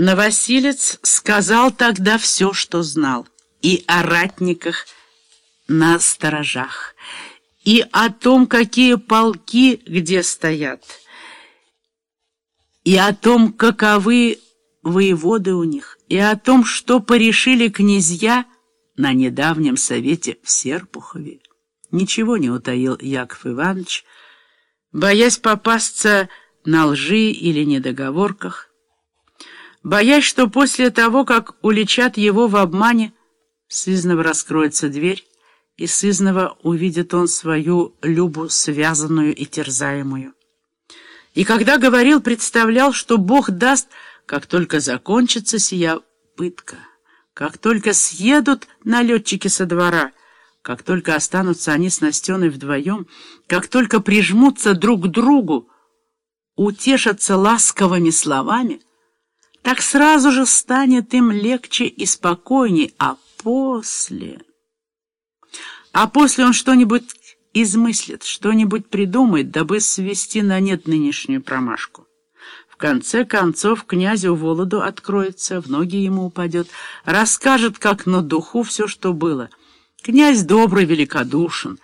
Новосилец сказал тогда все, что знал, и о ратниках на сторожах, и о том, какие полки где стоят, и о том, каковы воеводы у них, и о том, что порешили князья на недавнем совете в Серпухове. Ничего не утаил Яков Иванович, боясь попасться на лжи или недоговорках, боясь, что после того, как уличат его в обмане, сызново раскроется дверь, и сызново увидит он свою Любу связанную и терзаемую. И когда говорил, представлял, что Бог даст, как только закончится сия пытка, как только съедут налетчики со двора, как только останутся они с Настеной вдвоем, как только прижмутся друг к другу, утешатся ласковыми словами — так сразу же станет им легче и спокойней, а после... А после он что-нибудь измыслит, что-нибудь придумает, дабы свести на нет нынешнюю промашку. В конце концов князю Володу откроется, в ноги ему упадет, расскажет, как на духу все, что было. Князь добрый, великодушен.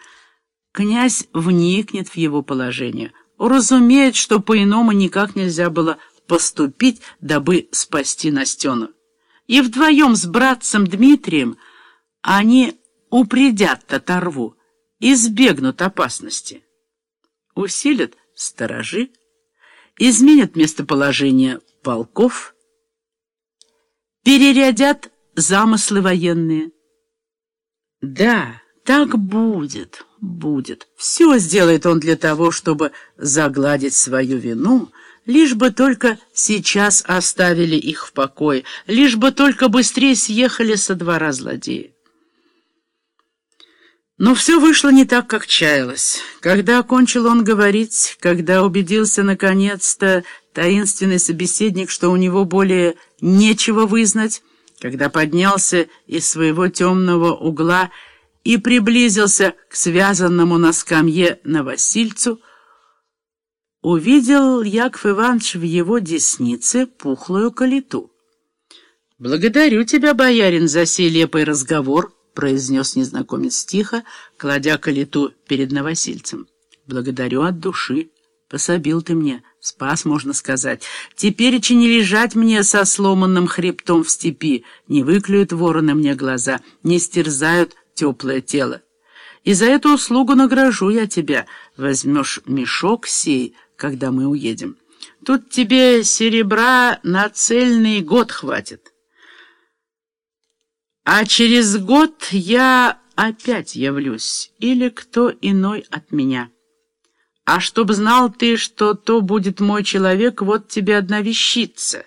Князь вникнет в его положение, уразумеет, что по-иному никак нельзя было поступить, дабы спасти Настену. И вдвоем с братцем Дмитрием они упредят татарву, избегнут опасности. Усилят сторожи, изменят местоположение полков, перерядят замыслы военные. Да, так будет, будет. Все сделает он для того, чтобы загладить свою вину, Лишь бы только сейчас оставили их в покое, лишь бы только быстрее съехали со двора злодеи. Но все вышло не так, как чаялось. Когда окончил он говорить, когда убедился наконец-то таинственный собеседник, что у него более нечего вызнать, когда поднялся из своего темного угла и приблизился к связанному на скамье Новосильцу, увидел Яков Иванович в его деснице пухлую калиту. «Благодарю тебя, боярин, за сей лепый разговор», — произнес незнакомец тихо, кладя калиту перед новосильцем. «Благодарю от души. Пособил ты мне, спас, можно сказать. Теперь и не лежать мне со сломанным хребтом в степи, не выклюют вороны мне глаза, не стерзают теплое тело. И за эту услугу награжу я тебя. Возьмешь мешок сей, когда мы уедем. Тут тебе серебра на цельный год хватит. А через год я опять явлюсь, или кто иной от меня. А чтоб знал ты, что то будет мой человек, вот тебе одна вещица».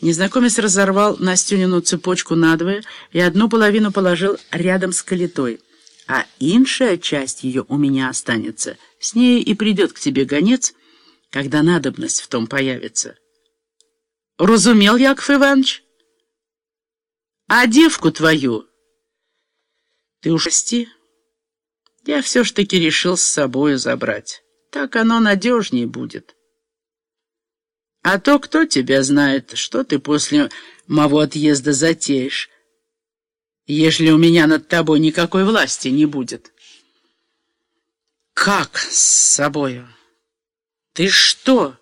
Незнакомец разорвал Настюнину цепочку надвое и одну половину положил рядом с калитой а иншая часть ее у меня останется. С ней и придет к тебе гонец, когда надобность в том появится. Разумел, Яков Иванович? А девку твою ты уж прости. Я все ж таки решил с собою забрать. Так оно надежнее будет. А то кто тебя знает, что ты после моего отъезда затеешь, ежели у меня над тобой никакой власти не будет. Как с собою? Ты что?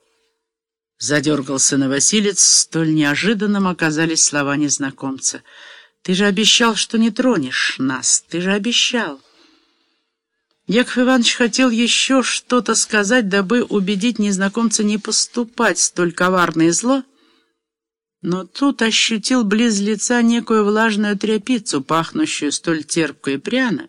Задергался Новосилец, столь неожиданным оказались слова незнакомца. Ты же обещал, что не тронешь нас, ты же обещал. Яков Иванович хотел еще что-то сказать, дабы убедить незнакомца не поступать столь коварное зло, но тут ощутил близ лица некую влажную тряпицу, пахнущую столь терпко и пряно,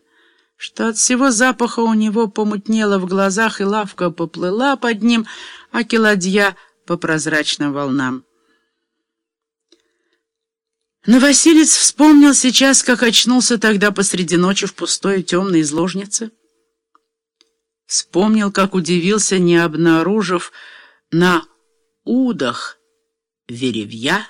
что от всего запаха у него помутнело в глазах, и лавка поплыла под ним, а киладья по прозрачным волнам. Но Василец вспомнил сейчас, как очнулся тогда посреди ночи в пустой темной изложнице. Вспомнил, как удивился, не обнаружив на удах веревья.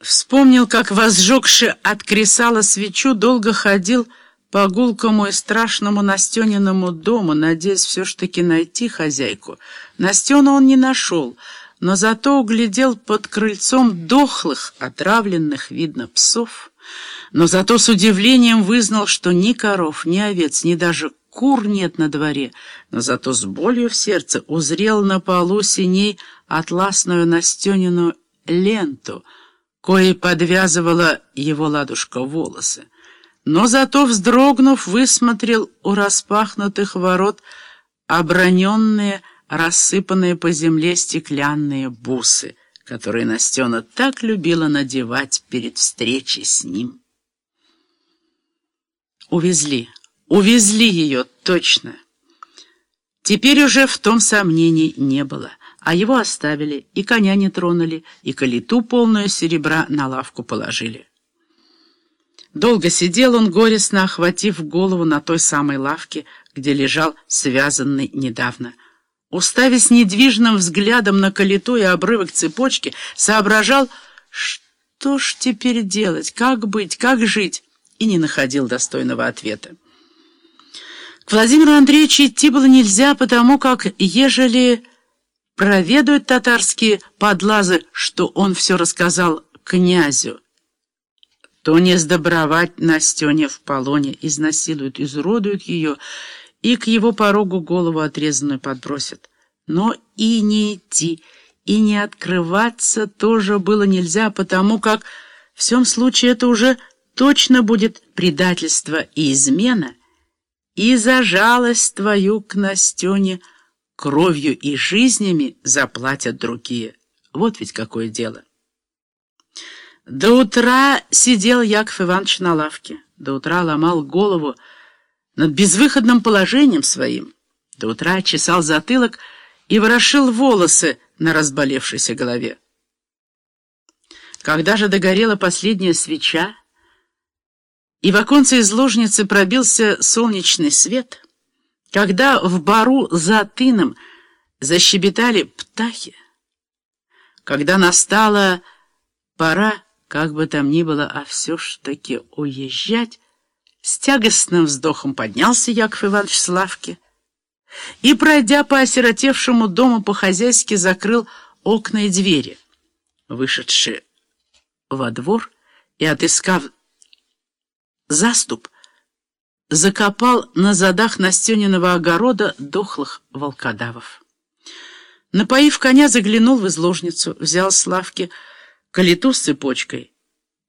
Вспомнил, как, возжегши от кресала свечу, долго ходил по гулкому и страшному Настениному дому, надеясь все ж таки найти хозяйку. Настену он не нашел, но зато углядел под крыльцом дохлых, отравленных, видно, псов, но зато с удивлением вызнал, что ни коров, ни овец, ни даже кур нет на дворе, но зато с болью в сердце узрел на полу синей атласную настененную ленту, коей подвязывала его ладушка волосы. Но зато, вздрогнув, высмотрел у распахнутых ворот оброненные, рассыпанные по земле стеклянные бусы, которые Настена так любила надевать перед встречей с ним. Увезли, увезли ее точно. Теперь уже в том сомнений не было, а его оставили, и коня не тронули, и калиту полную серебра на лавку положили. Долго сидел он, горестно охватив голову на той самой лавке, где лежал связанный недавно. Уставясь недвижным взглядом на калиту и обрывок цепочки, соображал, что ж теперь делать, как быть, как жить, и не находил достойного ответа. К Владимиру Андреевичу идти было нельзя, потому как, ежели проведают татарские подлазы, что он все рассказал князю, то не сдобровать Настене в полоне, изнасилуют, изуродуют ее и к его порогу голову отрезанную подбросят. Но и не идти, и не открываться тоже было нельзя, потому как в всем случае это уже точно будет предательство и измена, и за жалость твою к Настене кровью и жизнями заплатят другие. Вот ведь какое дело. До утра сидел Яков Иванович на лавке. До утра ломал голову над безвыходным положением своим. До утра чесал затылок и ворошил волосы на разболевшейся голове. Когда же догорела последняя свеча, и в оконце из ложницы пробился солнечный свет, когда в бару за тыном защебетали птахи, когда настала пора как бы там ни было, а все ж таки уезжать, с тягостным вздохом поднялся Яков Иванович с лавки и, пройдя по осиротевшему дому по-хозяйски, закрыл окна и двери. Вышедший во двор и, отыскав заступ, закопал на задах Настениного огорода дохлых волкодавов. Напоив коня, заглянул в изложницу, взял с лавки калиту с цепочкой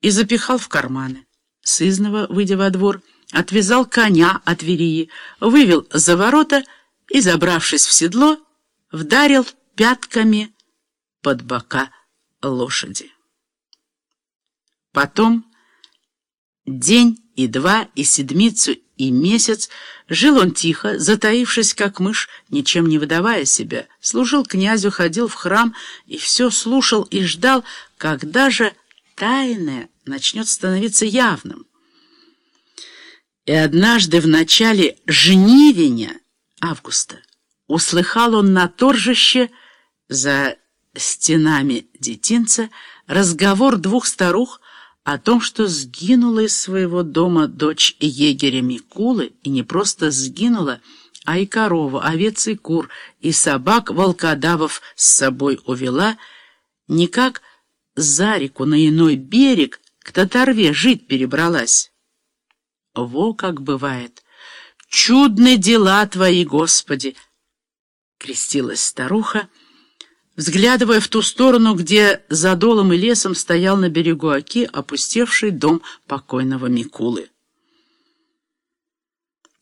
и запихал в карманы. Сызнова, выйдя во двор, отвязал коня от верии, вывел за ворота и, забравшись в седло, вдарил пятками под бока лошади. Потом день и два, и седмицу, и месяц жил он тихо, затаившись, как мышь, ничем не выдавая себя, служил князю, ходил в храм и все слушал и ждал, когда же тайное начнет становиться явным. И однажды в начале жнивеня августа услыхал он на торжище за стенами детинца разговор двух старух о том, что сгинула из своего дома дочь егеря Микулы, и не просто сгинула, а и корову, овец и кур, и собак-волкодавов с собой увела, никак за реку на иной берег к Татарве жить перебралась. Во как бывает! Чудны дела твои, Господи! Крестилась старуха, взглядывая в ту сторону, где за долом и лесом стоял на берегу Оки опустевший дом покойного Микулы.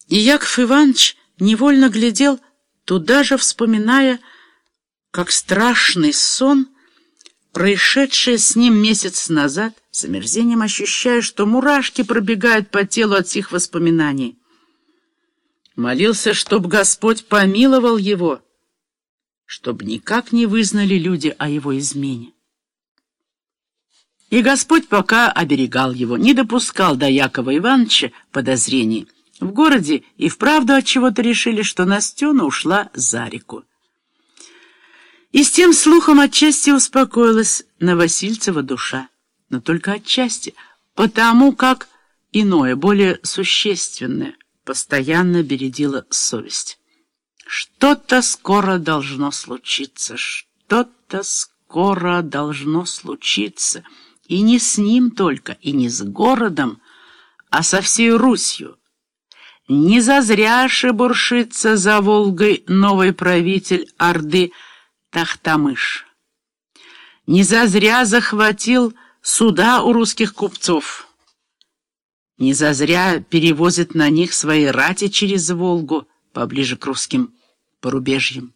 И Яков Иванович невольно глядел, туда же вспоминая, как страшный сон, происшедший с ним месяц назад, с омерзением ощущая, что мурашки пробегают по телу от сих воспоминаний. Молился, чтоб Господь помиловал его — чтобы никак не вызнали люди о его измене. И Господь пока оберегал его, не допускал до Якова Ивановича подозрений. В городе и вправду от чего-то решили, что Настена ушла за реку. И с тем слухом отчасти успокоилась Новосильцева душа, но только отчасти, потому как иное, более существенное, постоянно бередила совесть. Что-то скоро должно случиться, что-то скоро должно случиться, и не с ним только, и не с городом, а со всей Русью. Не зазря шебуршится за Волгой новый правитель Орды Тахтамыш. Не зазря захватил суда у русских купцов. Не зазря перевозит на них свои рати через Волгу поближе к русским порубежьям.